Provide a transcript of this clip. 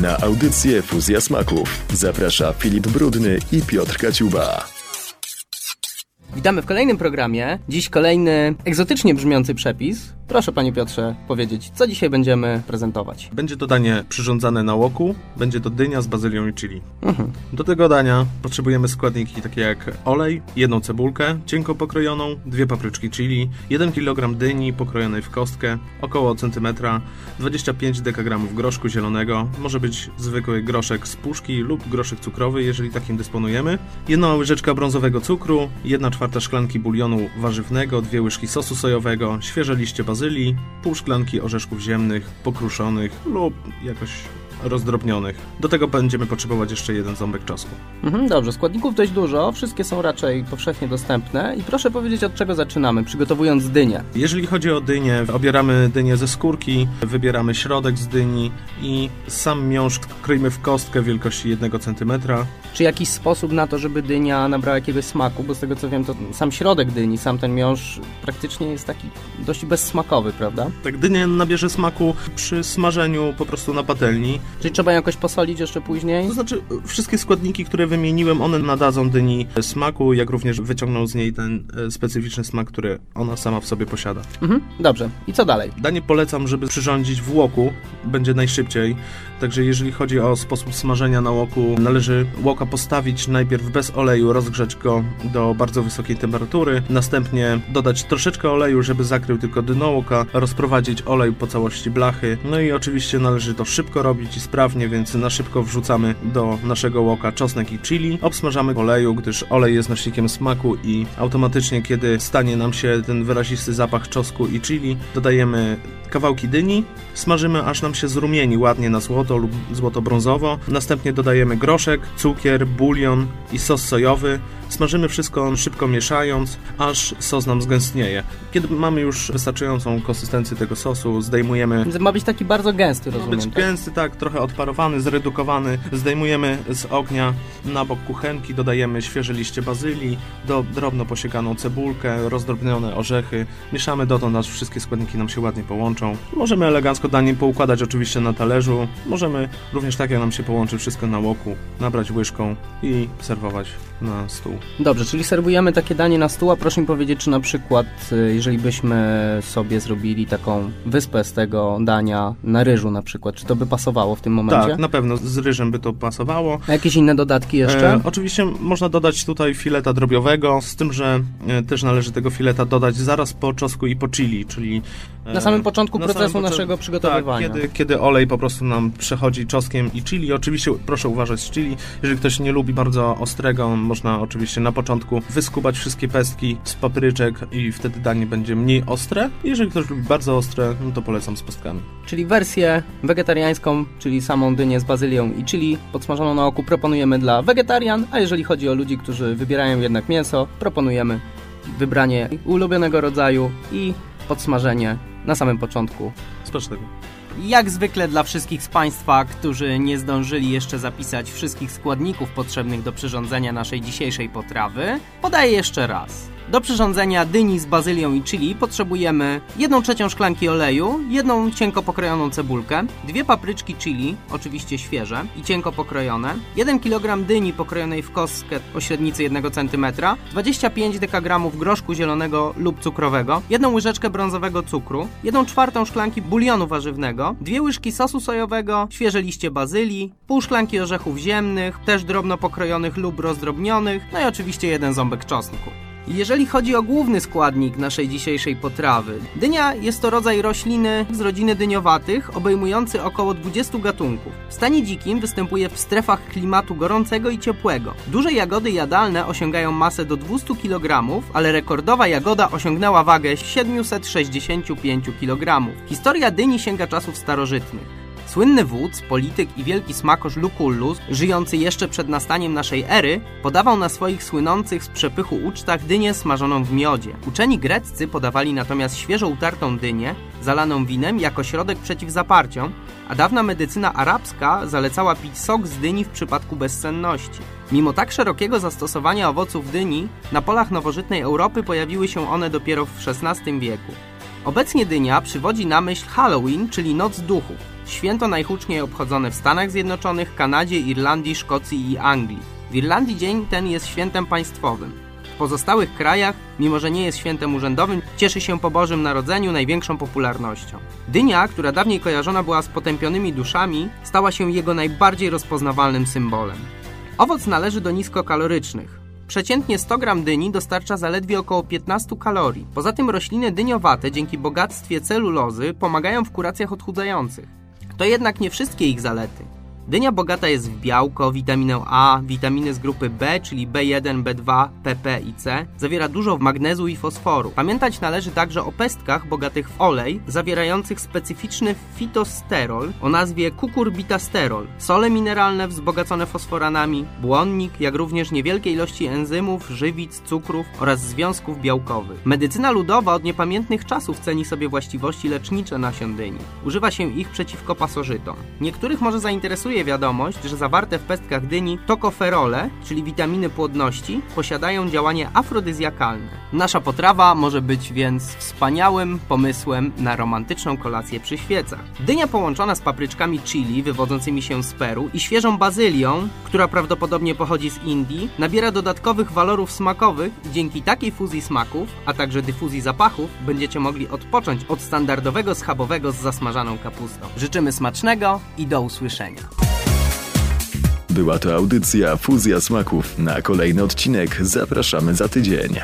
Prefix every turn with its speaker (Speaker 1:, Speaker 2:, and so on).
Speaker 1: Na audycję Fuzja Smaków zaprasza Filip Brudny i Piotr Kaciuba.
Speaker 2: Witamy w kolejnym programie. Dziś kolejny egzotycznie brzmiący przepis. Proszę panie Piotrze powiedzieć, co dzisiaj będziemy prezentować.
Speaker 3: Będzie to danie przyrządzane na łoku, będzie to dynia z bazylią i chili. Mhm. Do tego dania potrzebujemy składniki takie jak olej, jedną cebulkę cienko pokrojoną, dwie papryczki chili, 1 kg dyni pokrojonej w kostkę, około centymetra, 25 dekagramów groszku zielonego, może być zwykły groszek z puszki lub groszek cukrowy, jeżeli takim dysponujemy, jedna łyżeczka brązowego cukru, 1 czwarta szklanki bulionu warzywnego, dwie łyżki sosu sojowego, świeże liście pół szklanki orzeszków ziemnych, pokruszonych lub jakoś rozdrobnionych. Do tego będziemy potrzebować jeszcze jeden ząbek czosnku.
Speaker 2: Mhm, dobrze, składników dość dużo, wszystkie są raczej powszechnie dostępne i proszę powiedzieć od czego zaczynamy, przygotowując dynię.
Speaker 3: Jeżeli chodzi o dynię, obieramy dynię ze skórki, wybieramy środek z dyni i sam miąższ kroimy w kostkę wielkości 1 cm.
Speaker 2: Czy jakiś sposób na to, żeby dynia nabrała jakiegoś smaku, bo z tego co wiem, to sam środek dyni, sam ten miąższ praktycznie jest taki dość bezsmakowy, prawda?
Speaker 3: Tak, dynia nabierze smaku przy smażeniu po prostu na patelni.
Speaker 2: Czyli trzeba jakoś posolić jeszcze później?
Speaker 3: To znaczy, wszystkie składniki, które wymieniłem, one nadadzą dyni smaku, jak również wyciągną z niej ten e, specyficzny smak, który ona sama w sobie posiada.
Speaker 2: Mhm, dobrze. I co dalej?
Speaker 3: Danie polecam, żeby przyrządzić w łoku, będzie najszybciej. Także jeżeli chodzi o sposób smażenia na łoku, należy łoka postawić najpierw bez oleju, rozgrzać go do bardzo wysokiej temperatury, następnie dodać troszeczkę oleju, żeby zakrył tylko dno łoka, rozprowadzić olej po całości blachy. No i oczywiście należy to szybko robić sprawnie, więc na szybko wrzucamy do naszego łoka czosnek i chili. Obsmażamy w oleju, gdyż olej jest nośnikiem smaku i automatycznie, kiedy stanie nam się ten wyrazisty zapach czosnku i chili, dodajemy kawałki dyni, smażymy aż nam się zrumieni ładnie na złoto lub złoto-brązowo. Następnie dodajemy groszek, cukier, bulion i sos sojowy. Smażymy wszystko szybko mieszając, aż sos nam zgęstnieje. Kiedy mamy już wystarczającą konsystencję tego sosu, zdejmujemy...
Speaker 2: Ma być taki bardzo gęsty, rozumiem.
Speaker 3: Ma być
Speaker 2: tak?
Speaker 3: gęsty, tak, trochę odparowany, zredukowany. Zdejmujemy z ognia na bok kuchenki, dodajemy świeże liście bazylii, do drobno posiekaną cebulkę, rozdrobnione orzechy. Mieszamy dotąd, aż wszystkie składniki nam się ładnie połączą. Możemy elegancko danie poukładać oczywiście na talerzu. Możemy również tak, jak nam się połączy wszystko na łoku, nabrać łyżką i serwować na stół.
Speaker 2: Dobrze, czyli serwujemy takie danie na stół, a proszę mi powiedzieć, czy na przykład, y, jeżeli byśmy sobie zrobili taką wyspę z tego dania na ryżu na przykład, czy to by pasowało w tym momencie?
Speaker 3: Tak, na pewno z ryżem by to pasowało.
Speaker 2: A jakieś inne dodatki jeszcze? E,
Speaker 3: oczywiście można dodać tutaj fileta drobiowego, z tym, że e, też należy tego fileta dodać zaraz po czosku i po chili, czyli...
Speaker 2: E, na samym początku na procesu samym naszego przygotowywania.
Speaker 3: Tak, kiedy, kiedy olej po prostu nam przechodzi czosnkiem i chili. Oczywiście proszę uważać z chili. Jeżeli ktoś nie lubi bardzo ostrego, można oczywiście na początku wyskubać wszystkie pestki z papryczek i wtedy danie będzie mniej ostre. Jeżeli ktoś lubi bardzo ostre, no to polecam z pestkami.
Speaker 2: Czyli wersję wegetariańską, czyli samą dynię z bazylią i chili podsmażoną na oku proponujemy dla wegetarian, a jeżeli chodzi o ludzi, którzy wybierają jednak mięso, proponujemy wybranie ulubionego rodzaju i podsmażenie na samym początku.
Speaker 3: Smacznego.
Speaker 2: Jak zwykle dla wszystkich z Państwa, którzy nie zdążyli jeszcze zapisać wszystkich składników potrzebnych do przyrządzenia naszej dzisiejszej potrawy, podaję jeszcze raz. Do przyrządzenia dyni z bazylią i chili potrzebujemy 1 trzecią szklanki oleju, jedną cienko pokrojoną cebulkę, dwie papryczki chili, oczywiście świeże i cienko pokrojone, 1 kg dyni pokrojonej w kostkę o średnicy 1 cm, 25 dekagramów groszku zielonego lub cukrowego, jedną łyżeczkę brązowego cukru, 1 czwartą szklanki bulionu warzywnego, dwie łyżki sosu sojowego, świeże liście bazylii, pół szklanki orzechów ziemnych, też drobno pokrojonych lub rozdrobnionych, no i oczywiście jeden ząbek czosnku. Jeżeli chodzi o główny składnik naszej dzisiejszej potrawy, dynia jest to rodzaj rośliny z rodziny dyniowatych, obejmujący około 20 gatunków. W stanie dzikim występuje w strefach klimatu gorącego i ciepłego. Duże jagody jadalne osiągają masę do 200 kg, ale rekordowa jagoda osiągnęła wagę 765 kg. Historia dyni sięga czasów starożytnych. Słynny wódz, polityk i wielki smakosz Lucullus, żyjący jeszcze przed nastaniem naszej ery, podawał na swoich słynących z przepychu ucztach dynię smażoną w miodzie. Uczeni greccy podawali natomiast świeżo utartą dynię, zalaną winem jako środek przeciw zaparciom, a dawna medycyna arabska zalecała pić sok z dyni w przypadku bezsenności. Mimo tak szerokiego zastosowania owoców dyni, na polach nowożytnej Europy pojawiły się one dopiero w XVI wieku. Obecnie dynia przywodzi na myśl Halloween, czyli Noc Duchów. Święto najhuczniej obchodzone w Stanach Zjednoczonych, Kanadzie, Irlandii, Szkocji i Anglii. W Irlandii dzień ten jest świętem państwowym. W pozostałych krajach, mimo że nie jest świętem urzędowym, cieszy się po Bożym Narodzeniu największą popularnością. Dynia, która dawniej kojarzona była z potępionymi duszami, stała się jego najbardziej rozpoznawalnym symbolem. Owoc należy do niskokalorycznych. Przeciętnie 100 gram dyni dostarcza zaledwie około 15 kalorii. Poza tym rośliny dyniowate dzięki bogactwie celulozy pomagają w kuracjach odchudzających. To jednak nie wszystkie ich zalety. Dynia bogata jest w białko, witaminę A, witaminy z grupy B, czyli B1, B2, PP i C. Zawiera dużo magnezu i fosforu. Pamiętać należy także o pestkach bogatych w olej, zawierających specyficzny fitosterol o nazwie kukurbitasterol, sole mineralne wzbogacone fosforanami, błonnik, jak również niewielkie ilości enzymów, żywic, cukrów oraz związków białkowych. Medycyna ludowa od niepamiętnych czasów ceni sobie właściwości lecznicze nasion dyni. Używa się ich przeciwko pasożytom. Niektórych może zainteresuje wiadomość, że zawarte w pestkach dyni tokoferole, czyli witaminy płodności, posiadają działanie afrodyzjakalne. Nasza potrawa może być więc wspaniałym pomysłem na romantyczną kolację przy świecach. Dynia połączona z papryczkami chili wywodzącymi się z Peru i świeżą bazylią, która prawdopodobnie pochodzi z Indii, nabiera dodatkowych walorów smakowych i dzięki takiej fuzji smaków, a także dyfuzji zapachów, będziecie mogli odpocząć od standardowego schabowego z zasmażaną kapustą. Życzymy smacznego i do usłyszenia.
Speaker 1: Była to audycja Fuzja Smaków. Na kolejny odcinek zapraszamy za tydzień.